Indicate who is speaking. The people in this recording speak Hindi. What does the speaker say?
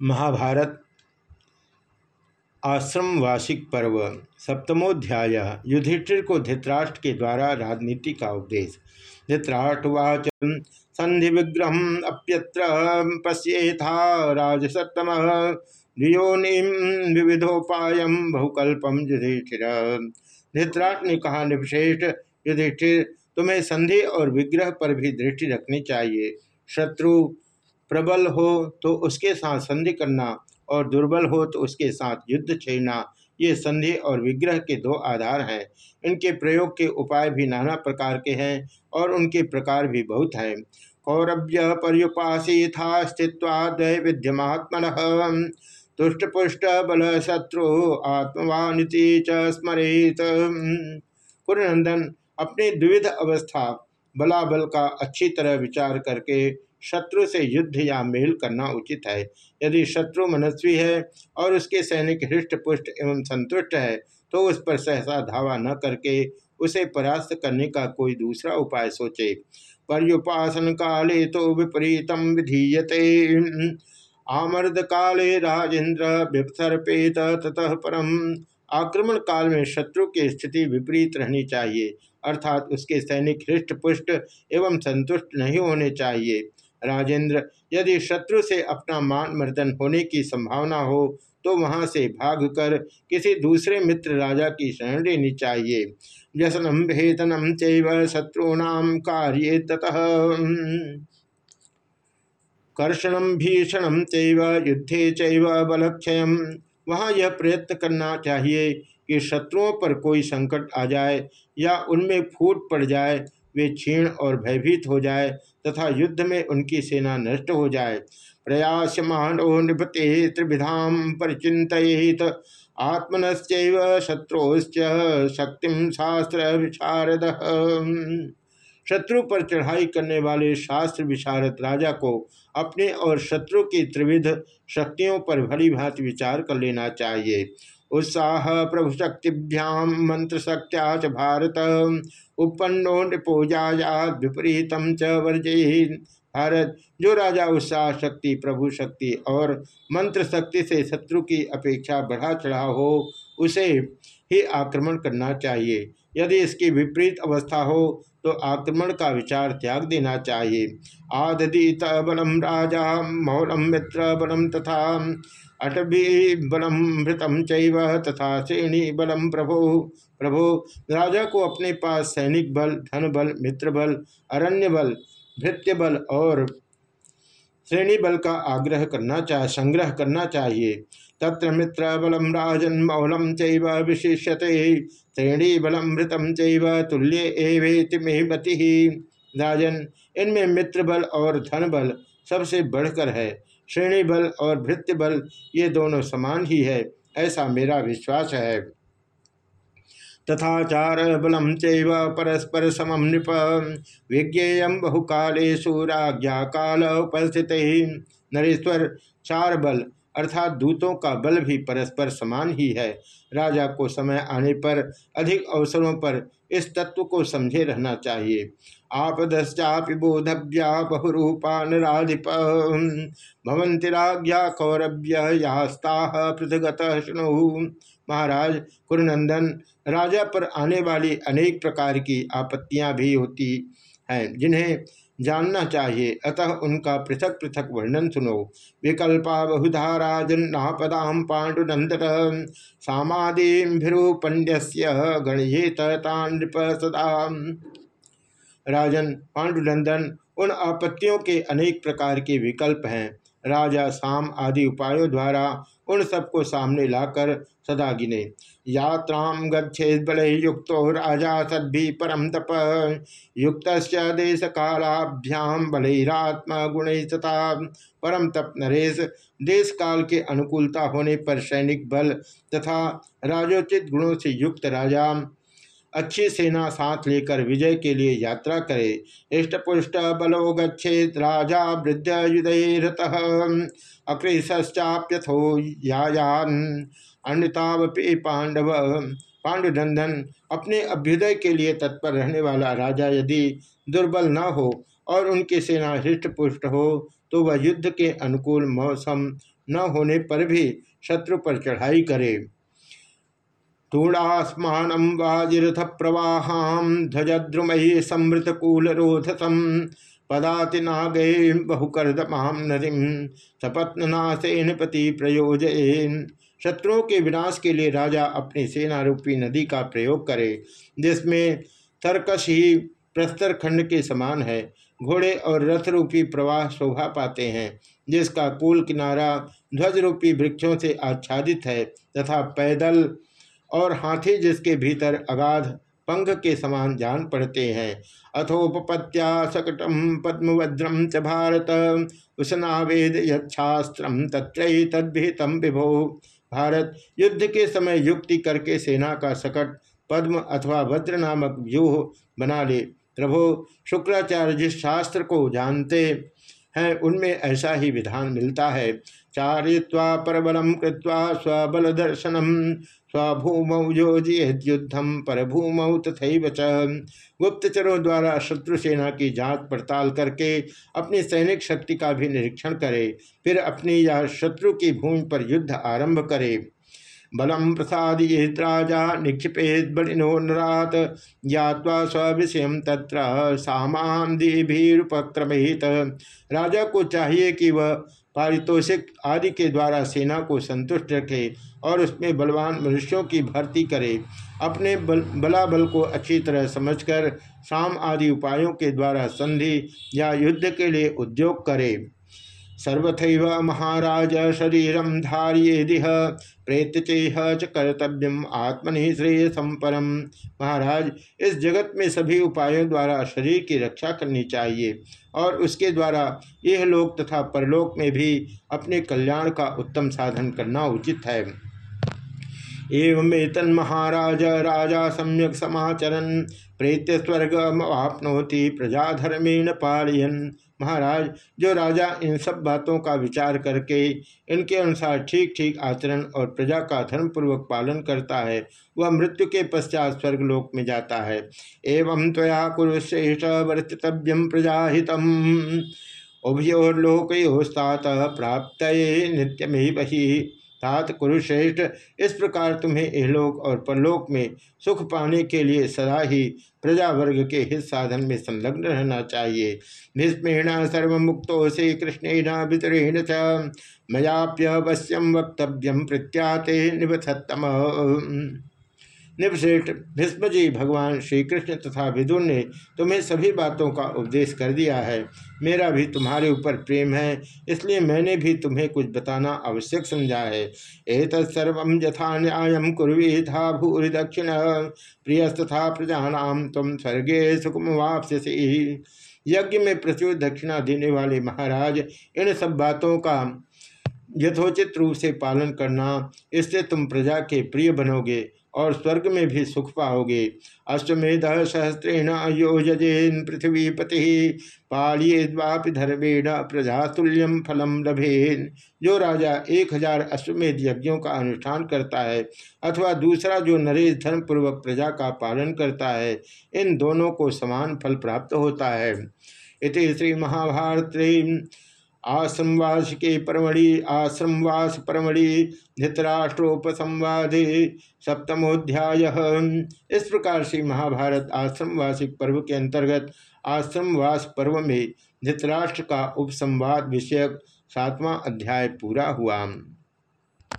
Speaker 1: महाभारत आश्रम वार्षिक पर्व, सप्तमोध्याय, युधिष्ठिर को धृतराष्ट्र के द्वारा राजनीति का उपदेश। धृतराष्ट्रवाच संधि विग्रह अप्यत्र पश्येथा राजसतम द्वियोनिम विविधोपाय बहुकल्पम युधिष्ठिर धृतराष्ट्र ने कहा निविशेष युधिष्ठिर, तुम्हें संधि और विग्रह पर भी दृष्टि रखनी चाहिए। शत्रु प्रबल हो तो उसके साथ संधि करना और दुर्बल हो तो उसके साथ युद्ध छेड़ना। ये संधि और विग्रह के दो आधार हैं। इनके प्रयोग के उपाय भी नाना प्रकार के हैं और उनके प्रकार भी बहुत हैं। कौरभ्य पर्युपासी था स्थित्वाद विद्यमात्मन। तुष्ट पुष्ट बल शत्रु आत्मवानिति च स्मरित। कुरनंदन अपनी द्विविध अवस्था बलाबल का अच्छी तरह विचार करके शत्रु से युद्ध या मेल करना उचित है। यदि शत्रु मनस्वी है और उसके सैनिक हृष्ट पुष्ट एवं संतुष्ट है तो उस पर सहसा धावा न करके उसे परास्त करने का कोई दूसरा उपाय सोचे। पर्युपासन काले तो विपरीतम विधीयते। आमर्द काले राजेंद्र विसर्पेत ततः परम। आक्रमण काल में शत्रु की स्थिति विपरीत रहनी चाहिए, अर्थात उसके सैनिक हृष्ट पुष्ट एवं संतुष्ट नहीं होने चाहिए। राजेंद्र, यदि शत्रु से अपना मान मर्दन होने की संभावना हो तो वहाँ से भागकर किसी दूसरे मित्र राजा की शरण लेनी चाहिए व्यसनम भेदनम चैव शत्रुणाम कार्य ततः। कर्षणम भीषणम चैव, युद्धे चैव बलक्षय। वहाँ यह प्रयत्न करना चाहिए कि शत्रुओं पर कोई संकट आ जाए या उनमें फूट पड़ जाए। वे क्षीण और भयभीत हो जाए तथा युद्ध में उनकी सेना नष्ट हो जाए। प्रयास मानो निपते त्रिविधाम परिचित आत्मनश्च शत्रुश्च शक्ति शास्त्र विशारद शत्रु पर चढ़ाई करने वाले शास्त्र विशारद राजा को अपने और शत्रु की त्रिविध शक्तियों पर भली भांति विचार कर लेना चाहिए। उत्साह प्रभु शक्तिभ्याम मंत्र शक्त्या च भारत उपन्नो नृपोजाया विपरीतम च वर्जे भारत, जो राजा उत्साह, शक्ति, प्रभु शक्ति और मंत्र शक्ति से शत्रु की अपेक्षा बढ़ा चढ़ा हो, उसे ही आक्रमण करना चाहिए। यदि इसकी विपरीत अवस्था हो तो आक्रमण का विचार त्याग देना चाहिए। आददीत बलम राजा मौलम मित्र बलम तथा अटभी बलम भृतम चैव तथा श्रेणी बलम प्रभो। प्रभो, राजा को अपने पास सैनिक बल, धन बल, मित्र बल, अरण्य बल, भृत्य बल और श्रेणी बल का आग्रह करना चाह संग्रह करना चाहिए। तत्र मित्र बलम राजन मौलम चैव विशिष्यते। श्रेणी बलम भृतम चैव तुल्य एवेति मेहमति राजन, इनमें मित्र बल और धन बल सबसे बढ़कर है। श्रेणी बल और भृत्य बल ये दोनों समान ही है, ऐसा मेरा विश्वास है। तथा चार बलम चैव परस्पर समम नृप। विज्ञेय बहुकालेशु राज्ञा काल उपस्थित। नरेश्वर, चार बल। अर्थात दूतों का बल भी परस्पर समान ही है। राजा को समय आने पर अधिक अवसरों पर इस तत्व को समझे रहना चाहिए। आपदश्चापि बोधव्या बहुरूपा नाधिप भवंतिराज्ञा कौरभ्य यास्ता पृथगत शुणु। महाराज कुरुनंदन, राजा पर आने वाली अनेक प्रकार की आपत्तियाँ भी होती हैं, जिन्हें जानना चाहिए। अतः उनका पृथक पृथक वर्णन सुनो। विकल्पा बहुधा राजन्नापदाम पाण्डुनंदन सामादीभिरूपण्ड्य गणयेत नृप सदा। राजन पांडुनंदन उन आपत्तियों के अनेक प्रकार के विकल्प हैं। राजा साम आदि उपायों द्वारा उन सबको सामने लाकर सदा गिने। यात्रा गच्छेद बल युक्त राजा सद्भि परम तप। युक्त देश कालाभ्याम बलैरात्मा गुण तथा परम तप नरेश देश काल के अनुकूलता होने पर सैनिक बल तथा राजोचित गुणों से युक्त राजा अच्छी सेना साथ लेकर विजय के लिए यात्रा करे। इष्टपुष्ट बलो गच्छेत राजा वृद्ध युदरत अकृशाप्यथो यायान। अन्यतावपि पांडव, पांडुनंदन अपने अभ्युदय के लिए तत्पर रहने वाला राजा यदि दुर्बल न हो और उनकी सेना हृष्टपुष्ट हो तो वह युद्ध के अनुकूल मौसम न होने पर भी शत्रु पर चढ़ाई करे। तूणास्मान वाजिथ प्रवाहाम ध्वजद्रुमयी समृतकूलरोधसम पदाति नागे बहुकर्दमाम नदीम सपत्नासेन पति प्रयोजन शत्रुओं के विनाश के लिए राजा अपनी सेना रूपी नदी का प्रयोग करे, जिसमें तर्कश ही प्रस्तर खंड के समान है। घोड़े और रथ रूपी प्रवाह शोभा पाते हैं, जिसका कुल किनारा ध्वज रूपी वृक्षों से आच्छादित है तथा पैदल और हाथी जिसके भीतर अगाध पंख के समान जान पड़ते हैं। अथोपत्या सकटम पद्मवज्रम च भारत उसनावेद यच्छास्त्रम तत्र तद्भितम विभो। भारत युद्ध के समय युक्ति करके सेना का सकट पद्म अथवा वज्र नामक व्यूह बना ले। प्रभो, शुक्राचार्य जिस शास्त्र को जानते हैं, उनमें ऐसा ही विधान मिलता है। चारित्वा परबलम कृत्वा स्वबल दर्शनम स्वभूमौ योजियुद्धम परभूमौ तथा च। गुप्तचरों द्वारा शत्रु सेना की जाँच पड़ताल करके अपनी सैनिक शक्ति का भी निरीक्षण करे, फिर अपनी या शत्रु की भूमि पर युद्ध आरंभ करे। बलम प्रसाद राजा निक्षिपेत बलिनो नरात ज्ञावा स्विषय तत्र सामान दीभिपक्रमित राजा को चाहिए कि वह पारितोषिक आदि के द्वारा सेना को संतुष्ट रखे और उसमें बलवान मनुष्यों की भर्ती करे। अपने बल, बलाबल को अच्छी तरह समझकर शाम आदि उपायों के द्वारा संधि या युद्ध के लिए उद्योग करे। सर्वथैव महाराज शरीरम धारियेदिह, प्रेतचेह च कर्तव्यम आत्मनि श्रेय संपरम महाराज, इस जगत में सभी उपायों द्वारा शरीर की रक्षा करनी चाहिए और उसके द्वारा यह लोक तथा परलोक में भी अपने कल्याण का उत्तम साधन करना उचित है। एवं महाराज, राजा सम्यक समाचरन प्रेत्य आपनोति, प्रजाधर्मेण पालयन महाराज, जो राजा इन सब बातों का विचार करके इनके अनुसार ठीक ठीक आचरण और प्रजा का धर्मपूर्वक पालन करता है, वह मृत्यु के पश्चात स्वर्गलोक में जाता है। एवं त्वया कुरुश्रेष्ठ वर्तितव्यम प्रजाहितम। उभयोर्लोकोस्तात प्राप्त नित्यमेव ही। तात कुरुश्रेष्ठ, इस प्रकार तुम्हें इहलोक और परलोक में सुख पाने के लिए सदा ही प्रजा वर्ग के हित साधन में संलग्न रहना चाहिए। भीष्मेण सर्वमुक्तो से कृष्णेन वितरेण च। मयाप्यवश्यम वक्तव्यम प्रत्याते निबथतम निपश्रेष्ठ भीष्मजी भगवान श्री कृष्ण तथा विदुर ने तुम्हें सभी बातों का उपदेश कर दिया है। मेरा भी तुम्हारे ऊपर प्रेम है, इसलिए मैंने भी तुम्हें कुछ बताना आवश्यक समझा है। एक तत्सर्व यथा न्याय कुरी था भूरि दक्षिण, प्रियस्तथा प्रजानाम तुम स्वर्गे सुखम वापसी यज्ञ में प्रचुर दक्षिणा देने वाले महाराज, इन सब बातों का यथोचित रूप से पालन करना, इससे तुम प्रजा के प्रिय बनोगे। और स्वर्ग में भी सुख पाओगे। अश्वमेध सहस्त्रेण योजन पृथ्वीपति। पालिये द्वापि धर्मेण प्रजातुल्यम फलम लभेन। जो राजा एक हज़ार अश्वमेध यज्ञों का अनुष्ठान करता है अथवा दूसरा जो नरेश धर्मपूर्वक प्रजा का पालन करता है, इन दोनों को समान फल प्राप्त होता है। इति श्री महाभारत आश्रमवास के परमणि आश्रमवास परमणि धृतराष्ट्रोपसंवादे सप्तमोध्याय इस प्रकार से महाभारत आश्रमवासिक पर्व के अंतर्गत आश्रमवास पर्व में धृतराष्ट्र का उपसंवाद विषयक सातवां अध्याय पूरा हुआ।